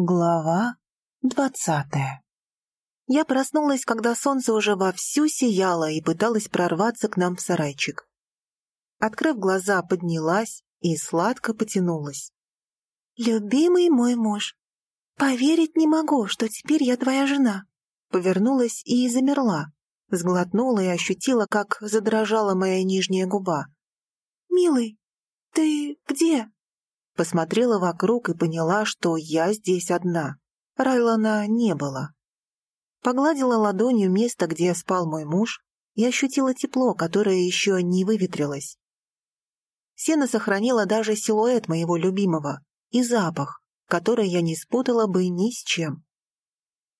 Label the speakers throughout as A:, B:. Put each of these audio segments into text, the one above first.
A: Глава двадцатая Я проснулась, когда солнце уже вовсю сияло и пыталась прорваться к нам в сарайчик. Открыв глаза, поднялась и сладко потянулась. «Любимый мой муж, поверить не могу, что теперь я твоя жена». Повернулась и замерла, сглотнула и ощутила, как задрожала моя нижняя губа. «Милый, ты где?» Посмотрела вокруг и поняла, что я здесь одна. Райлана не было. Погладила ладонью место, где спал мой муж, и ощутила тепло, которое еще не выветрилось. Сено сохранило даже силуэт моего любимого и запах, который я не спутала бы ни с чем.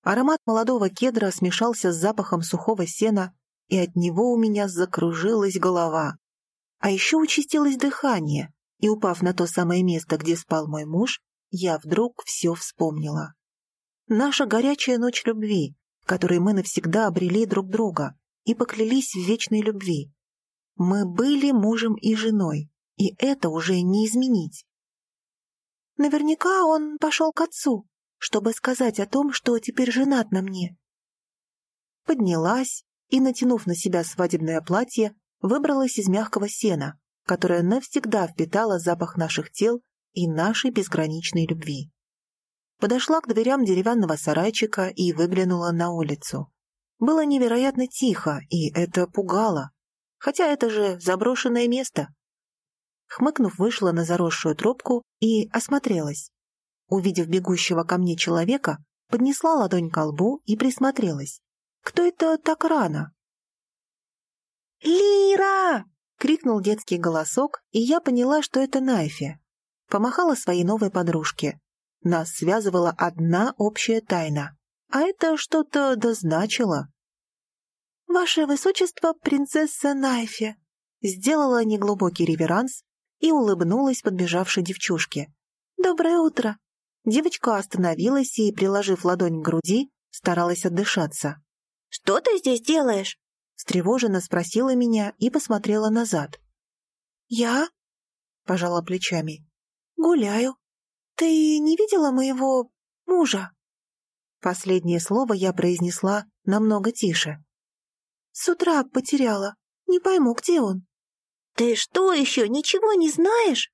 A: Аромат молодого кедра смешался с запахом сухого сена, и от него у меня закружилась голова. А еще участилось дыхание, и, упав на то самое место, где спал мой муж, я вдруг все вспомнила. Наша горячая ночь любви, в которой мы навсегда обрели друг друга и поклялись в вечной любви. Мы были мужем и женой, и это уже не изменить. Наверняка он пошел к отцу, чтобы сказать о том, что теперь женат на мне. Поднялась и, натянув на себя свадебное платье, выбралась из мягкого сена, которая навсегда впитала запах наших тел и нашей безграничной любви. Подошла к дверям деревянного сарайчика и выглянула на улицу. Было невероятно тихо, и это пугало. Хотя это же заброшенное место. Хмыкнув, вышла на заросшую тропку и осмотрелась. Увидев бегущего ко мне человека, поднесла ладонь к лбу и присмотрелась. Кто это так рано? «Лира!» Крикнул детский голосок, и я поняла, что это Найфи. Помахала своей новой подружке. Нас связывала одна общая тайна. А это что-то дозначило. «Ваше Высочество, принцесса Найфи!» Сделала неглубокий реверанс и улыбнулась подбежавшей девчушке. «Доброе утро!» Девочка остановилась и, приложив ладонь к груди, старалась отдышаться.
B: «Что ты здесь делаешь?»
A: Встревоженно спросила меня и посмотрела назад. «Я?» — пожала плечами. «Гуляю. Ты не видела моего мужа?» Последнее слово я произнесла намного тише. «С утра потеряла. Не пойму, где он».
B: «Ты что еще, ничего не знаешь?»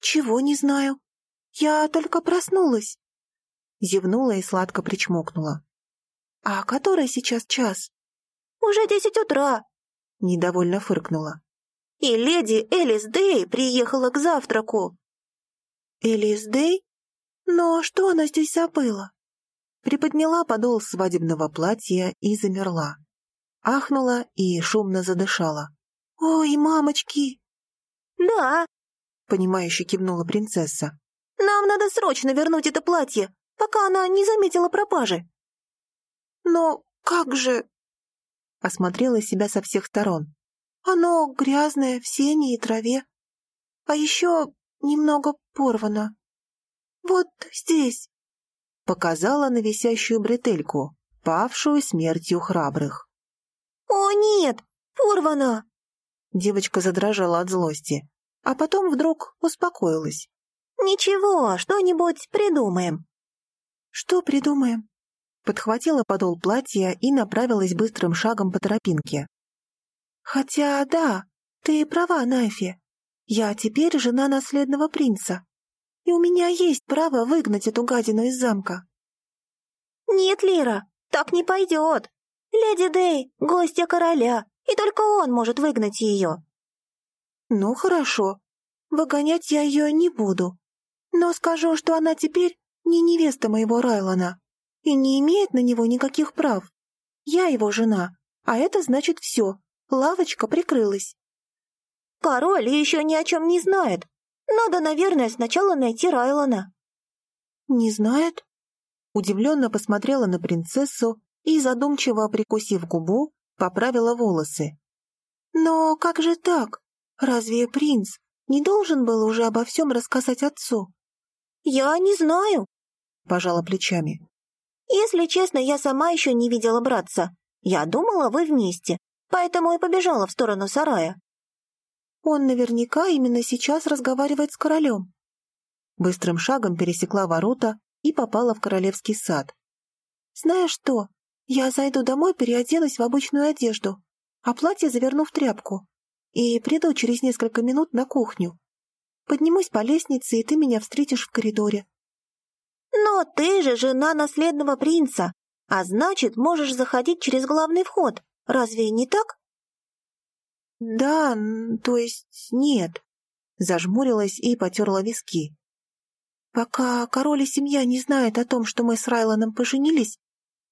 A: «Чего не знаю. Я только проснулась». Зевнула и сладко причмокнула. «А который сейчас час?»
B: Уже десять утра!»
A: Недовольно фыркнула.
B: «И леди Элис Дэй приехала к завтраку!»
A: «Элис Дэй? Но что она здесь забыла?» Приподняла подол свадебного платья и замерла. Ахнула и шумно задышала. «Ой, мамочки!»
B: «Да!»
A: — понимающе кивнула принцесса.
B: «Нам надо срочно вернуть это платье, пока она не заметила пропажи».
A: «Но как же...» осмотрела себя со всех сторон. «Оно грязное, в сене и траве. А еще немного порвано. Вот здесь». Показала на висящую бретельку, павшую смертью храбрых.
B: «О, нет! Порвано!»
A: Девочка задрожала от злости, а потом вдруг успокоилась.
B: «Ничего, что-нибудь придумаем».
A: «Что придумаем?» Подхватила подол платья и направилась быстрым шагом по тропинке. «Хотя, да, ты права, Найфи. Я теперь жена наследного принца, и у меня есть право выгнать эту гадину из замка».
B: «Нет, Лира, так не пойдет. Леди Дэй — гостья короля, и только он может выгнать ее».
A: «Ну, хорошо. Выгонять я ее не буду. Но скажу, что она теперь не невеста моего Райлона и не имеет на него никаких прав. Я его жена, а это значит все, лавочка прикрылась.
B: Король еще ни о чем не знает. Надо, наверное, сначала найти Райлона.
A: Не знает? Удивленно посмотрела на принцессу и, задумчиво прикусив губу, поправила волосы. Но как же так? Разве принц не должен был уже обо всем рассказать отцу?
B: Я не знаю,
A: пожала плечами.
B: Если честно, я сама еще не видела братца. Я думала, вы вместе, поэтому и побежала в сторону сарая».
A: «Он наверняка именно сейчас разговаривает с королем». Быстрым шагом пересекла ворота и попала в королевский сад.
B: «Знаешь что, я зайду домой, переоденусь в обычную одежду, а платье заверну в тряпку и приду через несколько минут на кухню. Поднимусь по лестнице, и ты меня встретишь в коридоре». «Но ты же жена наследного принца, а значит, можешь заходить через главный вход. Разве не так?»
A: «Да, то есть нет», — зажмурилась и потерла виски. «Пока король и семья не знают о том, что мы с Райланом поженились,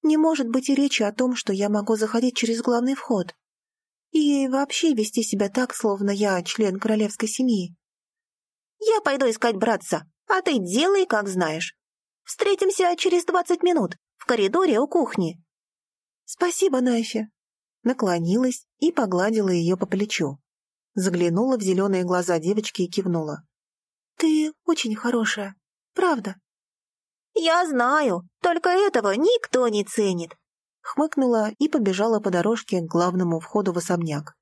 A: не может быть и речи о том, что я могу заходить через главный вход и вообще вести себя так, словно я член королевской семьи.
B: Я пойду искать братца, а ты делай, как знаешь. Встретимся через двадцать минут в коридоре у кухни.
A: Спасибо, Найфи. Наклонилась и погладила ее по плечу. Заглянула в зеленые глаза девочки и кивнула.
B: Ты очень хорошая, правда. Я знаю, только этого никто не ценит
A: хмыкнула и побежала по дорожке к главному входу в особняк.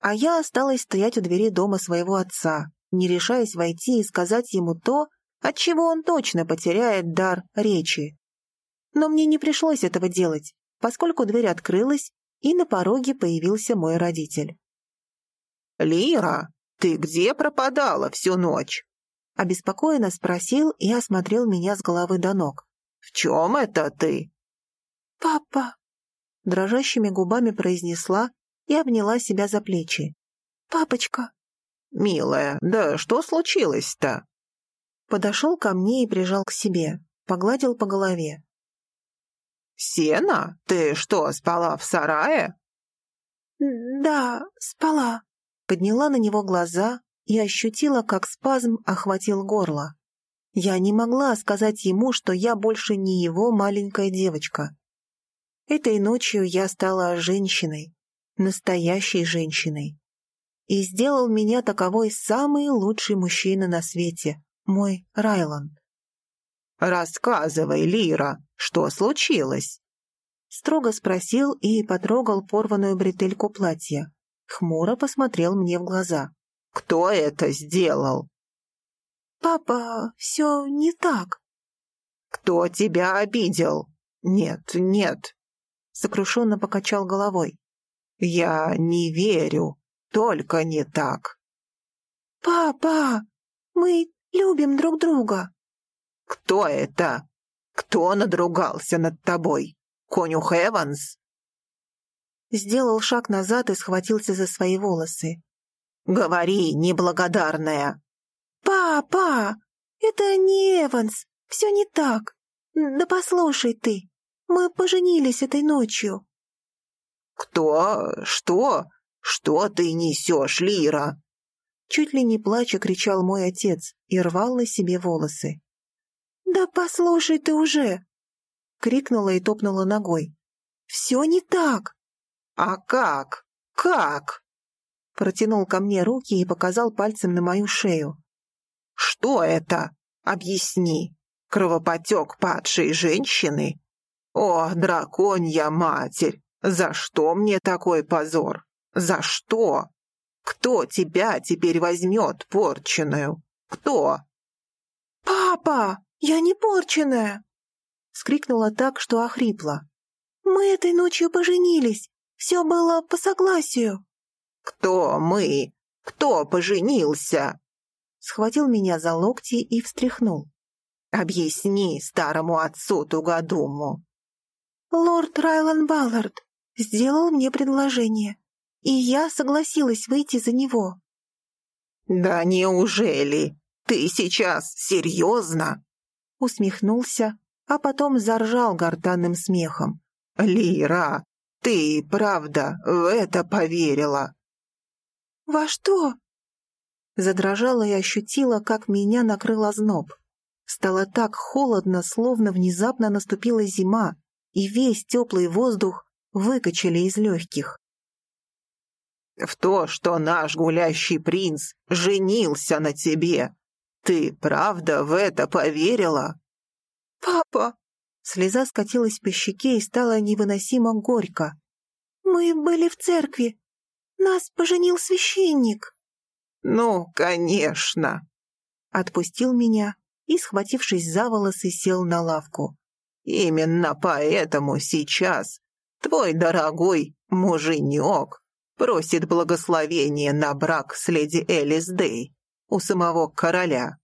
A: А я осталась стоять у двери дома своего отца, не решаясь войти и сказать ему то, от чего он точно потеряет дар речи. Но мне не пришлось этого делать, поскольку дверь открылась, и на пороге появился мой родитель.
C: «Лира, ты где пропадала всю ночь?»
A: Обеспокоенно спросил и осмотрел меня с головы до ног.
C: «В чем это ты?»
B: «Папа!»
A: Дрожащими губами произнесла и обняла себя за плечи.
B: «Папочка!»
C: «Милая, да что случилось-то?»
A: Подошел ко мне и прижал к себе, погладил по голове.
C: «Сена? Ты что, спала в сарае?»
B: «Да, спала»,
A: подняла на него глаза и ощутила, как спазм охватил горло. Я не могла сказать ему, что я больше не его маленькая девочка. Этой ночью я стала женщиной, настоящей женщиной. И сделал меня таковой самый лучший мужчина на свете, мой Райланд.
C: «Рассказывай, Лира, что случилось?»
A: Строго спросил и потрогал порванную бретельку платья. Хмуро посмотрел мне в глаза.
C: «Кто это сделал?»
B: «Папа, все не так».
C: «Кто тебя обидел?» «Нет, нет,
A: сокрушенно покачал головой.
C: «Я не верю, только не так».
B: «Папа, мы любим друг друга».
C: «Кто это? Кто надругался над тобой? Конюх Эванс?»
A: Сделал шаг назад и схватился за свои волосы.
C: «Говори, неблагодарная!»
B: «Папа, это не Эванс, все не так. Да послушай ты, мы поженились этой ночью».
C: «Кто? Что? Что ты несешь, Лира?»
A: Чуть ли не плача кричал мой отец и рвал на себе волосы.
B: «Да послушай ты уже!»
A: Крикнула и топнула ногой. «Все не так!»
C: «А как? Как?»
A: Протянул ко мне руки и показал пальцем на мою шею.
C: «Что это? Объясни. Кровопотек падшей женщины? «О, драконья матерь! За что мне такой позор? За что? Кто тебя теперь возьмет порченую? Кто?»
B: «Папа, я не порченая!»
A: Скрикнула так, что охрипла.
B: «Мы этой ночью поженились. Все было по согласию».
C: «Кто мы? Кто поженился?»
A: Схватил меня за локти и встряхнул.
C: «Объясни старому отцу Тугодуму,
B: Лорд Райлан Баллард сделал мне предложение, и я согласилась выйти за него.
C: «Да неужели? Ты сейчас серьезно?»
A: Усмехнулся, а потом заржал гортанным смехом.
C: «Лира, ты правда в это поверила?»
B: «Во что?»
A: Задрожала и ощутила, как меня накрыл озноб. Стало так холодно, словно внезапно наступила зима, и весь теплый воздух выкачали из легких.
C: «В то, что наш гулящий принц женился на тебе, ты правда в это поверила?»
B: «Папа!»
A: Слеза скатилась по щеке и стала невыносимо горько.
B: «Мы были в церкви. Нас поженил священник».
C: «Ну, конечно!»
A: Отпустил меня и, схватившись за волосы, сел на лавку.
C: «Именно поэтому сейчас твой дорогой муженек просит благословения на брак с леди Элис Дэй у самого короля.